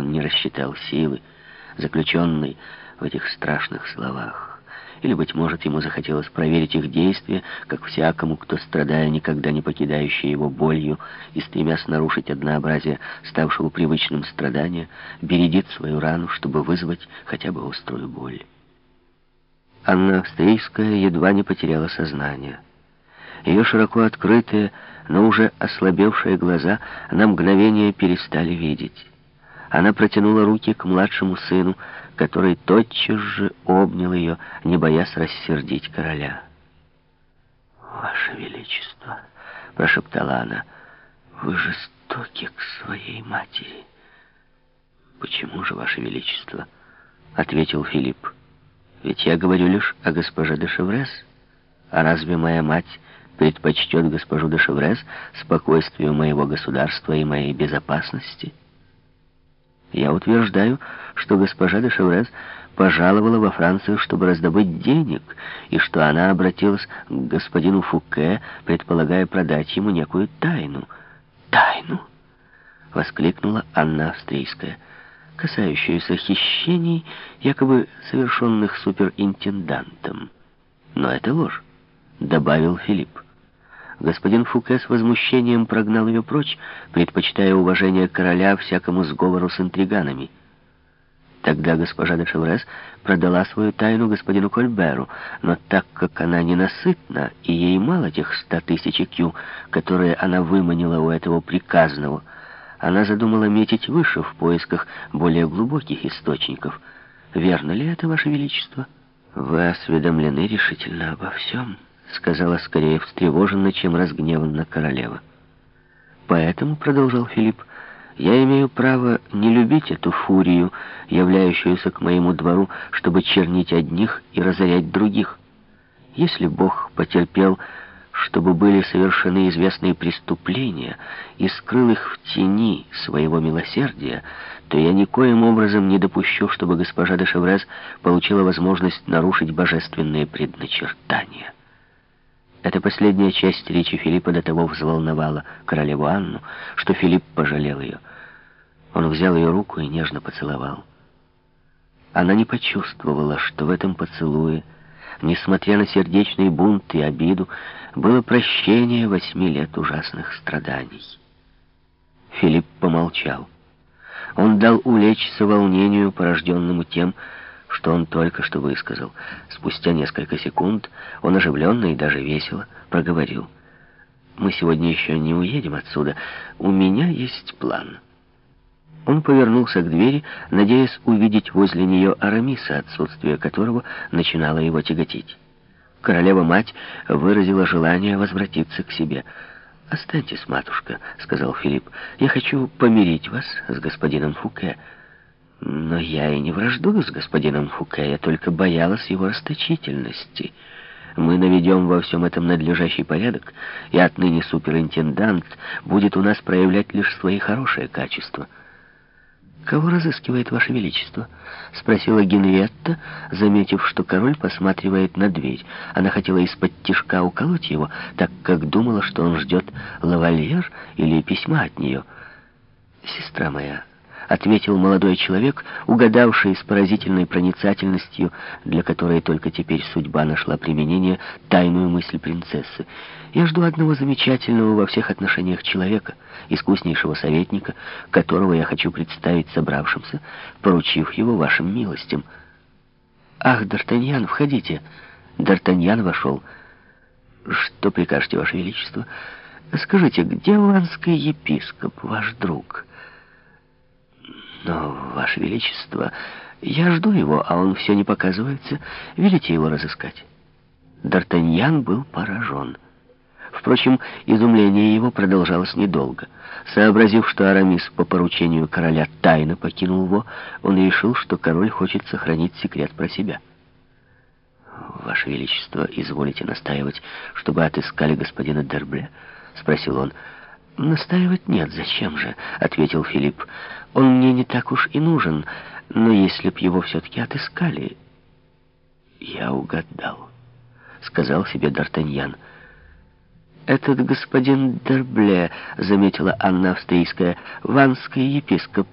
Он не рассчитал силы, заключенной в этих страшных словах. Или, быть может, ему захотелось проверить их действия, как всякому, кто, страдая никогда не покидающий его болью и стремясь нарушить однообразие ставшего привычным страдания, бередит свою рану, чтобы вызвать хотя бы острую боль. Анна Австрийская едва не потеряла сознание. Ее широко открытые, но уже ослабевшие глаза на мгновение перестали видеть. Она протянула руки к младшему сыну, который тотчас же обнял ее, не боясь рассердить короля. «Ваше Величество», — прошептала она, — «вы жестоки к своей матери». «Почему же, Ваше Величество?» — ответил Филипп. «Ведь я говорю лишь о госпоже де Шеврес. А разве моя мать предпочтет госпожу де Шеврес спокойствию моего государства и моей безопасности?» Я утверждаю, что госпожа де Шеврез пожаловала во Францию, чтобы раздобыть денег, и что она обратилась к господину Фуке, предполагая продать ему некую тайну. «Тайну!» — воскликнула Анна Австрийская, касающуюся хищений, якобы совершенных суперинтендантом. «Но это ложь», — добавил Филипп. Господин Фуке с возмущением прогнал ее прочь, предпочитая уважение короля всякому сговору с интриганами. Тогда госпожа де Шеврес продала свою тайну господину Кольберу, но так как она ненасытна, и ей мало тех ста тысяч кью, которые она выманила у этого приказного, она задумала метить выше в поисках более глубоких источников. Верно ли это, Ваше Величество? Вы осведомлены решительно обо всем сказала скорее встревоженно, чем разгневанно королева. Поэтому, продолжал Филипп, я имею право не любить эту фурию, являющуюся к моему двору, чтобы чернить одних и разорять других. Если Бог потерпел, чтобы были совершены известные преступления и скрыл их в тени своего милосердия, то я никоим образом не допущу, чтобы госпожа де Шеврез получила возможность нарушить божественные предначертания. Эта последняя часть речи Филиппа до того взволновала королеву Анну, что Филипп пожалел ее. Он взял ее руку и нежно поцеловал. Она не почувствовала, что в этом поцелуе, несмотря на сердечный бунт и обиду, было прощение восьми лет ужасных страданий. Филипп помолчал. Он дал улечься волнению, порожденному тем, что он только что высказал. Спустя несколько секунд он оживленно и даже весело проговорил. «Мы сегодня еще не уедем отсюда. У меня есть план». Он повернулся к двери, надеясь увидеть возле нее Арамиса, отсутствие которого начинало его тяготить. Королева-мать выразила желание возвратиться к себе. «Останьтесь, матушка», — сказал Филипп. «Я хочу помирить вас с господином Фуке». Но я и не враждую с господином Фуке, я только боялась его расточительности. Мы наведем во всем этом надлежащий порядок, и отныне суперинтендант будет у нас проявлять лишь свои хорошие качества. «Кого разыскивает Ваше Величество?» — спросила Генриетта, заметив, что король посматривает на дверь. Она хотела из-под тишка уколоть его, так как думала, что он ждет лавальер или письма от нее. «Сестра моя», ответил молодой человек, угадавший с поразительной проницательностью, для которой только теперь судьба нашла применение, тайную мысль принцессы. «Я жду одного замечательного во всех отношениях человека, искуснейшего советника, которого я хочу представить собравшимся, поручив его вашим милостям». «Ах, Д'Артаньян, входите!» Д'Артаньян вошел. «Что прикажете, Ваше Величество?» «Скажите, где ланский епископ, ваш друг?» Но, Ваше Величество, я жду его, а он все не показывается. Велите его разыскать. Д'Артаньян был поражен. Впрочем, изумление его продолжалось недолго. Сообразив, что Арамис по поручению короля тайно покинул его, он решил, что король хочет сохранить секрет про себя. «Ваше Величество, изволите настаивать, чтобы отыскали господина Дербле?» — спросил он. «Настаивать нет, зачем же?» — ответил Филипп. «Он мне не так уж и нужен, но если б его все-таки отыскали...» «Я угадал», — сказал себе Д'Артаньян. «Этот господин Дербле», — заметила Анна Австрийская, — «ванский епископ».